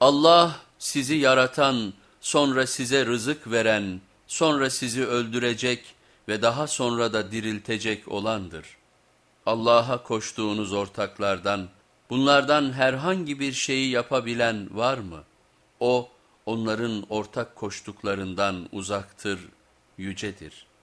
Allah sizi yaratan, sonra size rızık veren, sonra sizi öldürecek ve daha sonra da diriltecek olandır. Allah'a koştuğunuz ortaklardan, bunlardan herhangi bir şeyi yapabilen var mı? O, onların ortak koştuklarından uzaktır, yücedir.''